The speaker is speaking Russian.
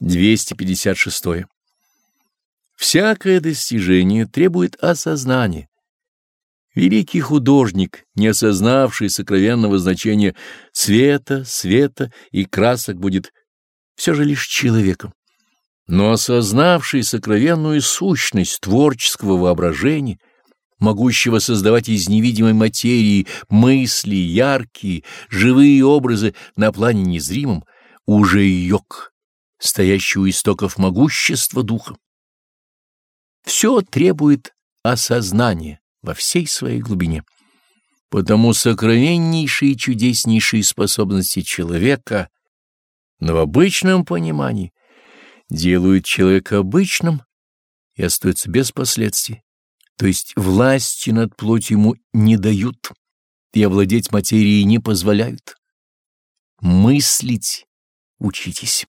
256. Всякое достижение требует осознания. Великий художник, не осознавший сокровенного значения цвета, света и красок, будет все же лишь человеком. Но осознавший сокровенную сущность творческого воображения, могущего создавать из невидимой материи мысли, яркие, живые образы на плане незримом, уже йог стоящий у истоков могущества духа. Все требует осознания во всей своей глубине. Потому сокровеннейшие и чудеснейшие способности человека, но в обычном понимании, делают человека обычным и остаются без последствий, то есть власти над плотью ему не дают и овладеть материей не позволяют. Мыслить учитесь.